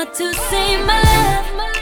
But to say, my love.